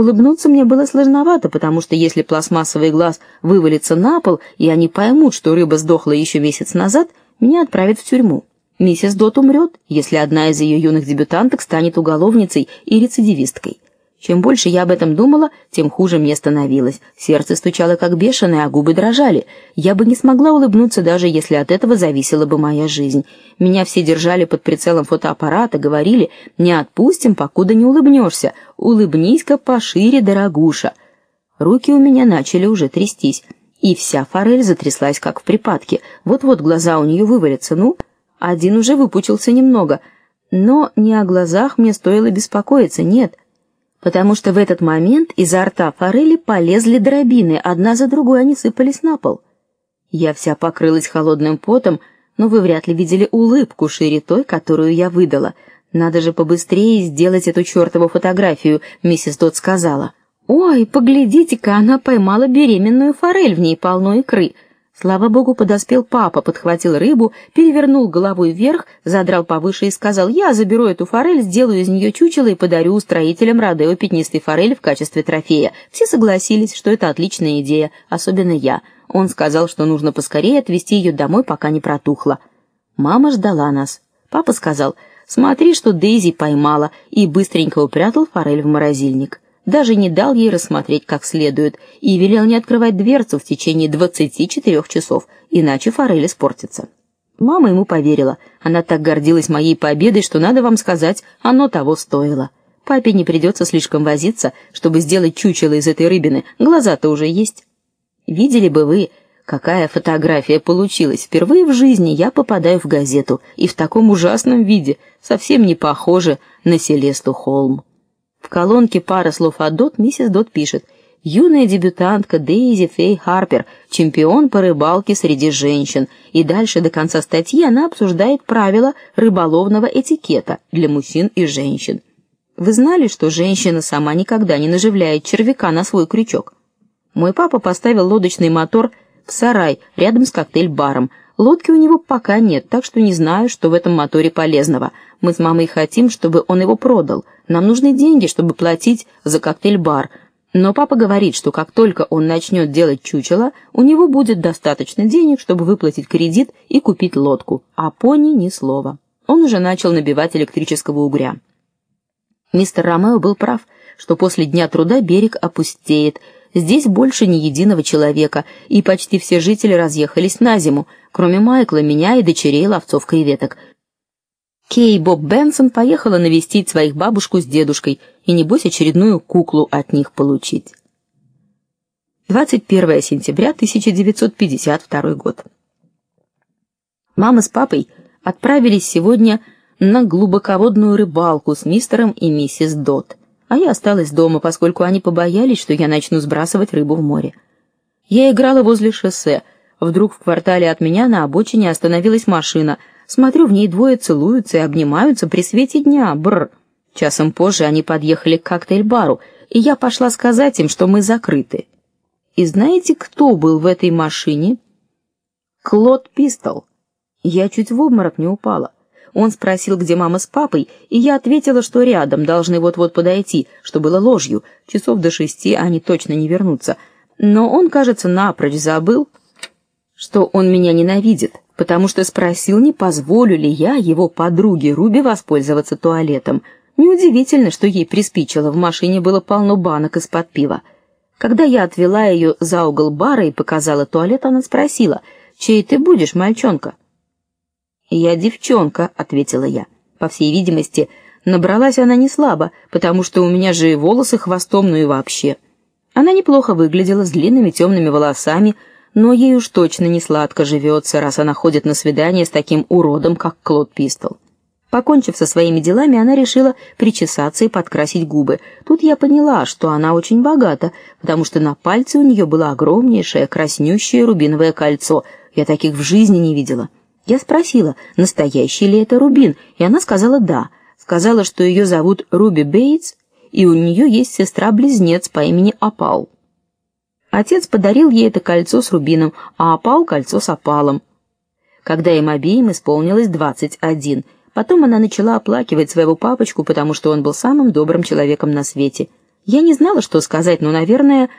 Улыбнуться мне было сложновато, потому что если пластмассовый глаз вывалится на пол, и они поймут, что рыба сдохла еще месяц назад, меня отправят в тюрьму. Миссис Дот умрет, если одна из ее юных дебютанток станет уголовницей и рецидивисткой. Чем больше я об этом думала, тем хуже мне становилось. Сердце стучало как бешеное, а губы дрожали. Я бы не смогла улыбнуться даже если от этого зависела бы моя жизнь. Меня все держали под прицелом фотоаппарата, говорили: "Не отпустим, покуда не улыбнешься. Улыбнись-ка пошире, дорогуша". Руки у меня начали уже трястись, и вся форель затряслась как в припадке. Вот-вот глаза у нее вывалятся. Ну, один уже выпучился немного, но не о глазах мне стоило беспокоиться, нет потому что в этот момент изо рта форели полезли дробины, одна за другой они сыпались на пол. Я вся покрылась холодным потом, но вы вряд ли видели улыбку шире той, которую я выдала. Надо же побыстрее сделать эту чертову фотографию, миссис Дот сказала. Ой, поглядите-ка, она поймала беременную форель, в ней полно икры. Слава богу, подоспел папа, подхватил рыбу, перевернул головой вверх, задрал повыше и сказал: "Я заберу эту форель, сделаю из нее чучело и подарю устроителям Родео пятнистой форели в качестве трофея". Все согласились, что это отличная идея, особенно я. Он сказал, что нужно поскорее отвезти ее домой, пока не протухла. Мама ждала нас. Папа сказал: "Смотри, что Дейзи поймала", и быстренько упрятал форель в морозильник даже не дал ей рассмотреть как следует и велел не открывать дверцу в течение 24 часов, иначе форель испортится. Мама ему поверила. Она так гордилась моей победой, что надо вам сказать, оно того стоило. Папе не придется слишком возиться, чтобы сделать чучело из этой рыбины. Глаза-то уже есть. Видели бы вы, какая фотография получилась. Впервые в жизни я попадаю в газету, и в таком ужасном виде, совсем не похоже на Селесту Холм. В колонке пара слов от Дот миссис Дот пишет: Юная дебютантка Дейзи Фей Харпер, чемпион по рыбалке среди женщин. И дальше до конца статьи она обсуждает правила рыболовного этикета для мужчин и женщин. Вы знали, что женщина сама никогда не наживляет червяка на свой крючок? Мой папа поставил лодочный мотор в сарай рядом с коктейль-баром. Лодки у него пока нет, так что не знаю, что в этом моторе полезного. Мы с мамой хотим, чтобы он его продал. Нам нужны деньги, чтобы платить за коктейль-бар. Но папа говорит, что как только он начнет делать чучело, у него будет достаточно денег, чтобы выплатить кредит и купить лодку. А пони ни слова. Он уже начал набивать электрического угря. Мистер Ромео был прав, что после дня труда берег опустеет. Здесь больше ни единого человека, и почти все жители разъехались на зиму кроме Майкла, меня и дочерей ловцов креветок. Кей Боб Бенсон поехала навестить своих бабушку с дедушкой и небось очередную куклу от них получить. 21 сентября 1952 год. Мама с папой отправились сегодня на глубоководную рыбалку с мистером и миссис Дот, а я осталась дома, поскольку они побоялись, что я начну сбрасывать рыбу в море. Я играла возле шоссе, Вдруг в квартале от меня на обочине остановилась машина. Смотрю, в ней двое целуются и обнимаются при свете дня. Бр. Часом позже они подъехали к коктейль-бару, и я пошла сказать им, что мы закрыты. И знаете, кто был в этой машине? Клод Пистол. Я чуть в обморок не упала. Он спросил, где мама с папой, и я ответила, что рядом, должны вот-вот подойти, что было ложью. Часов до шести они точно не вернутся. Но он, кажется, напрочь забыл, что он меня ненавидит, потому что спросил, не позволю ли я его подруге Руби воспользоваться туалетом. Неудивительно, что ей приспичило, в машине было полно банок из-под пива. Когда я отвела ее за угол бара и показала туалет, она спросила: "Чей ты будешь, мальчонка?" "Я девчонка", ответила я. По всей видимости, набралась она не слабо, потому что у меня же и волосы хвостом, ну и вообще. Она неплохо выглядела с длинными темными волосами, но ей уж точно не сладко живется, раз она ходит на свидание с таким уродом, как Клод Пистол. Покончив со своими делами, она решила причесаться и подкрасить губы. Тут я поняла, что она очень богата, потому что на пальце у нее было огромнейшее краснющее рубиновое кольцо. Я таких в жизни не видела. Я спросила, настоящий ли это рубин, и она сказала да. Сказала, что ее зовут Руби Бейтс, и у нее есть сестра-близнец по имени Апал. Отец подарил ей это кольцо с рубином, а опал кольцо с опалом. Когда им обеим исполнилось двадцать один, потом она начала оплакивать своего папочку, потому что он был самым добрым человеком на свете. Я не знала, что сказать, но, наверное,